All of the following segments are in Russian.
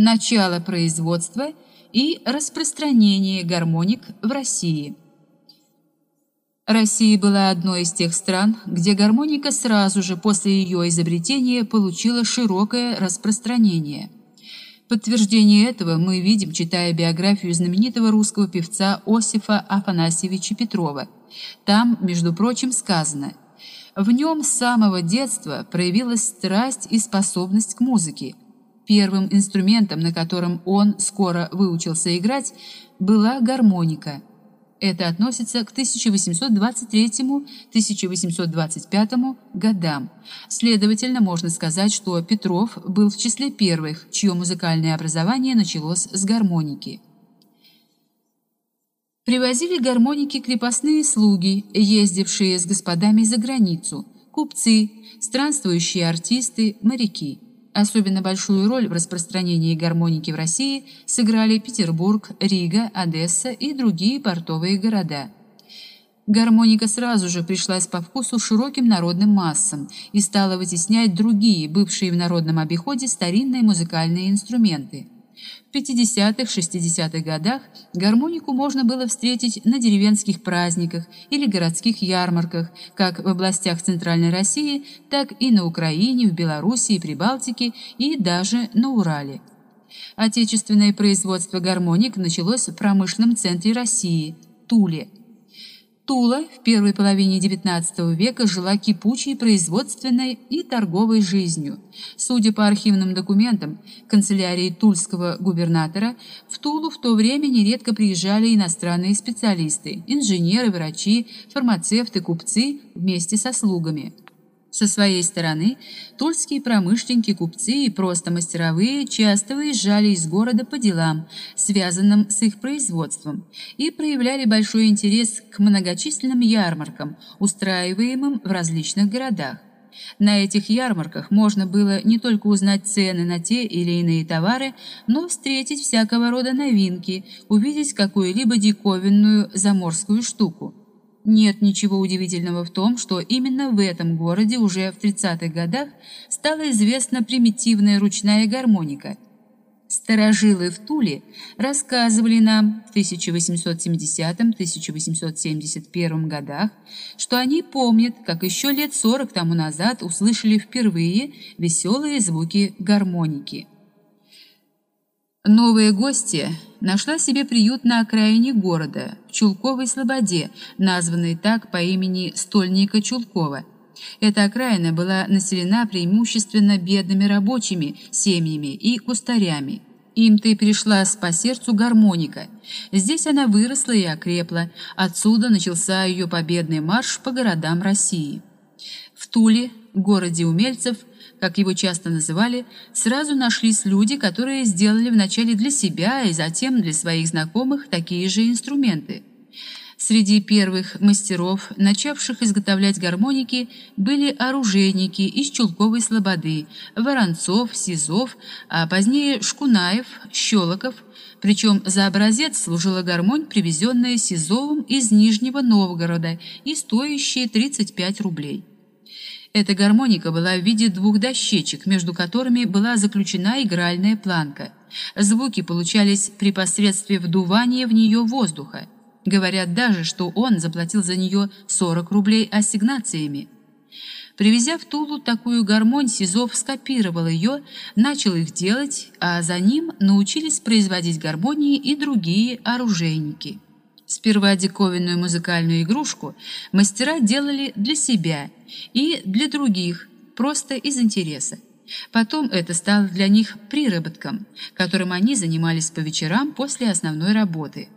Начало производства и распространение гармоник в России. Россия была одной из тех стран, где гармоника сразу же после ее изобретения получила широкое распространение. Подтверждение этого мы видим, читая биографию знаменитого русского певца Осифа Афанасьевича Петрова. Там, между прочим, сказано: в нем с самого детства проявилась страсть и способность к музыке. Первым инструментом, на котором он скоро выучился играть, была гармоника. Это относится к 1823-1825 годам. Следовательно, можно сказать, что Петров был в числе первых, чье музыкальное образование началось с гармоники. Привозили гармоники крепостные слуги, ездившие с господами за границу, купцы, странствующие артисты, моряки. Особенно большую роль в распространении гармоники в России сыграли Петербург, Рига, Одесса и другие портовые города. Гармоника сразу же пришлась по вкусу широким народным массам и стала вытеснять другие, бывшие в народном обиходе старинные музыкальные инструменты. В 50-60-х годах гармонику можно было встретить на деревенских праздниках или городских ярмарках, как в областях Центральной России, так и на Украине, в Белоруссии, Прибалтике и даже на Урале. Отечественное производство гармоник началось в промышленном центре России Туле – Тула в первой половине XIX века жила кипучей производственной и торговой жизнью. Судя по архивным документам канцелярии тульского губернатора, в Тулу в то время нередко приезжали иностранные специалисты, инженеры, врачи, фармацевты, купцы вместе со слугами. Со своей стороны, тульские промышленники, купцы и просто мастеровые часто выезжали из города по делам, связанным с их производством, и проявляли большой интерес к многочисленным ярмаркам, устраиваемым в различных городах. На этих ярмарках можно было не только узнать цены на те или иные товары, но встретить всякого рода новинки, увидеть какую-либо диковинную заморскую штуку. Нет ничего удивительного в том, что именно в этом городе уже в 30-х годах стала известна примитивная ручная гармоника. Старожилы в Туле рассказывали нам в 1870-1871 годах, что они помнят, как еще лет 40 тому назад услышали впервые веселые звуки гармоники. Новые гости нашла себе приют на окраине города, в Чулковой слободе, названной так по имени стольника Чулкова. Эта окраина была населена преимущественно бедными рабочими семьями и кустарями. Им-то и пришла по сердцу гармоника. Здесь она выросла и окрепла. Отсюда начался ее победный марш по городам России. В Туле, городе умельцев, как его часто называли, сразу нашлись люди, которые сделали вначале для себя и затем для своих знакомых такие же инструменты. Среди первых мастеров, начавших изготовлять гармоники, были оружейники из Чулковой слободы, Воронцов, Сизов, а позднее Шкунаев, Щелоков, причем за образец служила гармонь, привезенная Сизовым из Нижнего Новгорода и стоящая 35 рублей. Эта гармоника была в виде двух дощечек, между которыми была заключена игральная планка. Звуки получались при посредстве вдувания в нее воздуха. Говорят даже, что он заплатил за нее 40 рублей ассигнациями. Привезя в Тулу такую гармонь, Сизов скопировал ее, начал их делать, а за ним научились производить гармонии и другие оружейники. Сперва диковинную музыкальную игрушку мастера делали для себя и для других, просто из интереса. Потом это стало для них приработком, которым они занимались по вечерам после основной работы.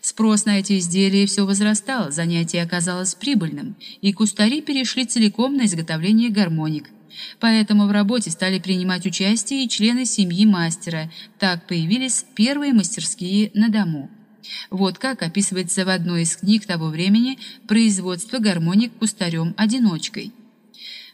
Спрос на эти изделия все возрастал, занятие оказалось прибыльным, и кустари перешли целиком на изготовление гармоник. Поэтому в работе стали принимать участие и члены семьи мастера. Так появились первые мастерские на дому. Вот как описывается в одной из книг того времени производство гармоник кустарем-одиночкой.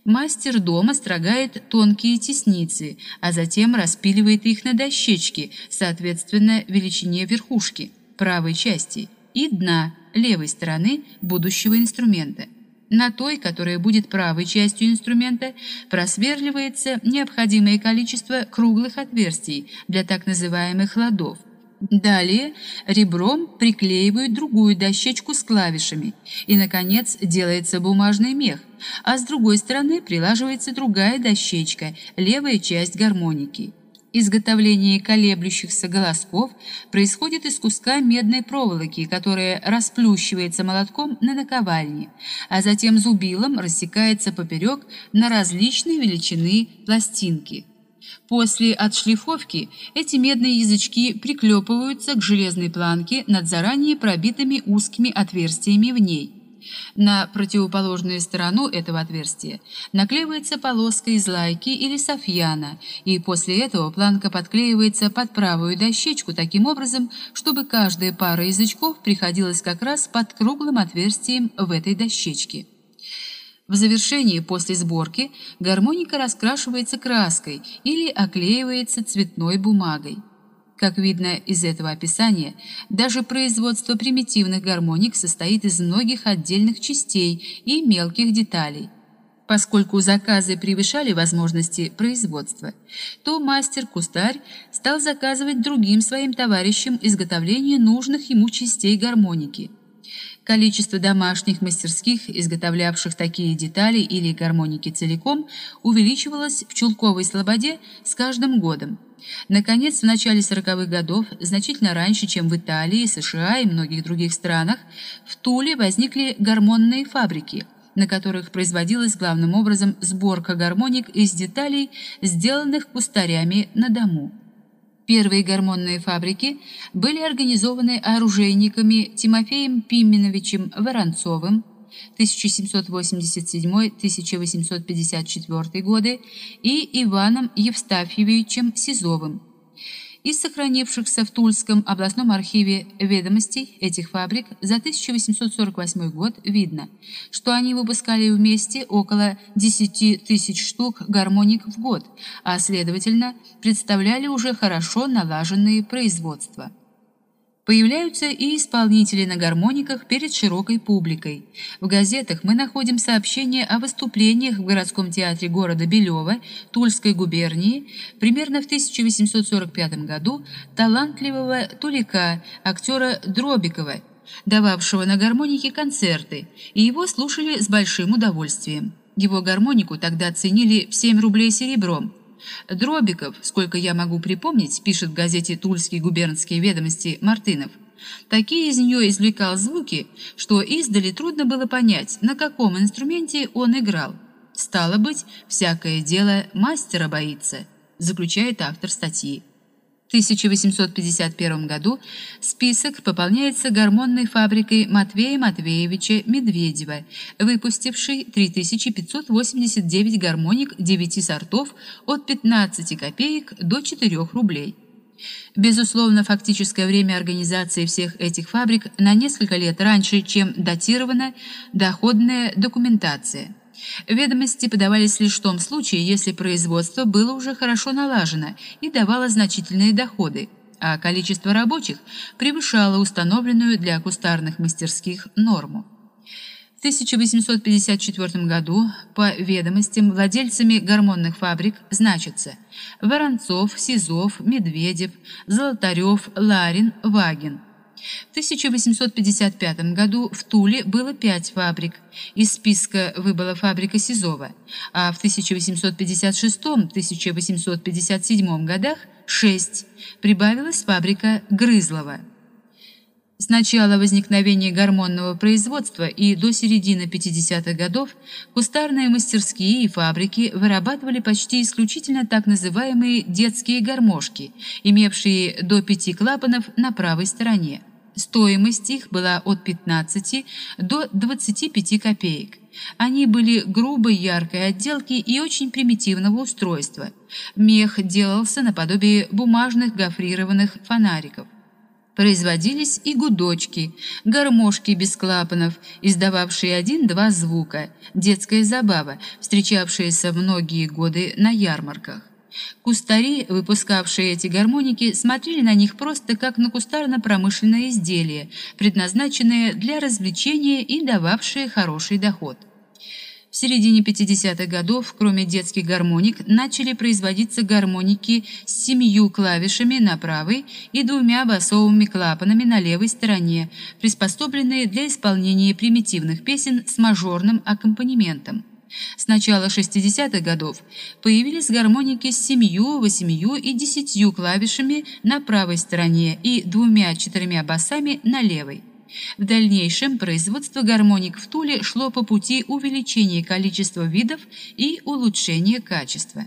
Мастер дома строгает тонкие тесницы, а затем распиливает их на дощечки, соответственно величине верхушки, правой части, и дна, левой стороны будущего инструмента. На той, которая будет правой частью инструмента, просверливается необходимое количество круглых отверстий для так называемых ладов. Далее ребром приклеивают другую дощечку с клавишами, и наконец делается бумажный мех, а с другой стороны прилаживается другая дощечка, левая часть гармоники. Изготовление колеблющихся голосков происходит из куска медной проволоки, которая расплющивается молотком на наковальне, а затем зубилом рассекается поперек на различные величины пластинки. После отшлифовки эти медные язычки приклепываются к железной планке над заранее пробитыми узкими отверстиями в ней. На противоположную сторону этого отверстия наклеивается полоска из лайки или софьяна, и после этого планка подклеивается под правую дощечку таким образом, чтобы каждая пара язычков приходилась как раз под круглым отверстием в этой дощечке. В завершении после сборки гармоника раскрашивается краской или оклеивается цветной бумагой. Как видно из этого описания, даже производство примитивных гармоник состоит из многих отдельных частей и мелких деталей. Поскольку заказы превышали возможности производства, то мастер-кустарь стал заказывать другим своим товарищам изготовление нужных ему частей гармоники. Количество домашних мастерских, изготовлявших такие детали или гармоники целиком, увеличивалось в Чулковой Слободе с каждым годом. Наконец, в начале 40-х годов, значительно раньше, чем в Италии, США и многих других странах, в Туле возникли гормонные фабрики, на которых производилась главным образом сборка гармоник из деталей, сделанных кустарями на дому. Первые гормонные фабрики были организованы оружейниками Тимофеем Пименовичем Воронцовым, 1787-1854 годы и Иваном Евстафьевичем Сизовым. Из сохранившихся в Тульском областном архиве ведомостей этих фабрик за 1848 год видно, что они выпускали вместе около 10 тысяч штук гармоник в год, а следовательно представляли уже хорошо налаженные производства. Появляются и исполнители на гармониках перед широкой публикой. В газетах мы находим сообщения о выступлениях в городском театре города Белева Тульской губернии примерно в 1845 году талантливого тулика, актера Дробикова, дававшего на гармонике концерты, и его слушали с большим удовольствием. Его гармонику тогда ценили в 7 рублей серебром. Дробиков, сколько я могу припомнить, пишет в газете «Тульские губернские ведомости» Мартынов, такие из нее извлекал звуки, что издали трудно было понять, на каком инструменте он играл. Стало быть, всякое дело мастера боится, заключает автор статьи. 1851 году список пополняется гормонной фабрикой Матвея Матвеевича Медведева, выпустившей 3589 гармоник 9 сортов от 15 копеек до 4 рублей. Безусловно, фактическое время организации всех этих фабрик на несколько лет раньше, чем датирована доходная документация. Ведомости подавались лишь в том случае, если производство было уже хорошо налажено и давало значительные доходы, а количество рабочих превышало установленную для кустарных мастерских норму. В 1854 году по ведомостям владельцами гормонных фабрик значатся Воронцов, Сизов, Медведев, Золотарев, Ларин, Вагин. В 1855 году в Туле было пять фабрик. Из списка выбыла фабрика Сизова, а в 1856-1857 годах шесть. Прибавилась фабрика Грызлова. С начала возникновения гормонного производства и до середины 50-х годов кустарные мастерские и фабрики вырабатывали почти исключительно так называемые детские гармошки, имевшие до пяти клапанов на правой стороне. Стоимость их была от 15 до 25 копеек. Они были грубой яркой отделки и очень примитивного устройства. Мех делался наподобие бумажных гофрированных фонариков. Производились и гудочки, гармошки без клапанов, издававшие один-два звука, детская забава, встречавшаяся многие годы на ярмарках. Кустари, выпускавшие эти гармоники, смотрели на них просто как на кустарно-промышленное изделие, предназначенное для развлечения и дававшее хороший доход. В середине 50-х годов, кроме детских гармоник, начали производиться гармоники с семью клавишами на правой и двумя басовыми клапанами на левой стороне, приспособленные для исполнения примитивных песен с мажорным аккомпанементом. С начала 60-х годов появились гармоники с семью, восемью и десятью клавишами на правой стороне и двумя-четырьмя басами на левой. В дальнейшем производство гармоник в Туле шло по пути увеличения количества видов и улучшения качества.